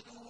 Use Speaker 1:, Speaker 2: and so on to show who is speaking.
Speaker 1: وعدوا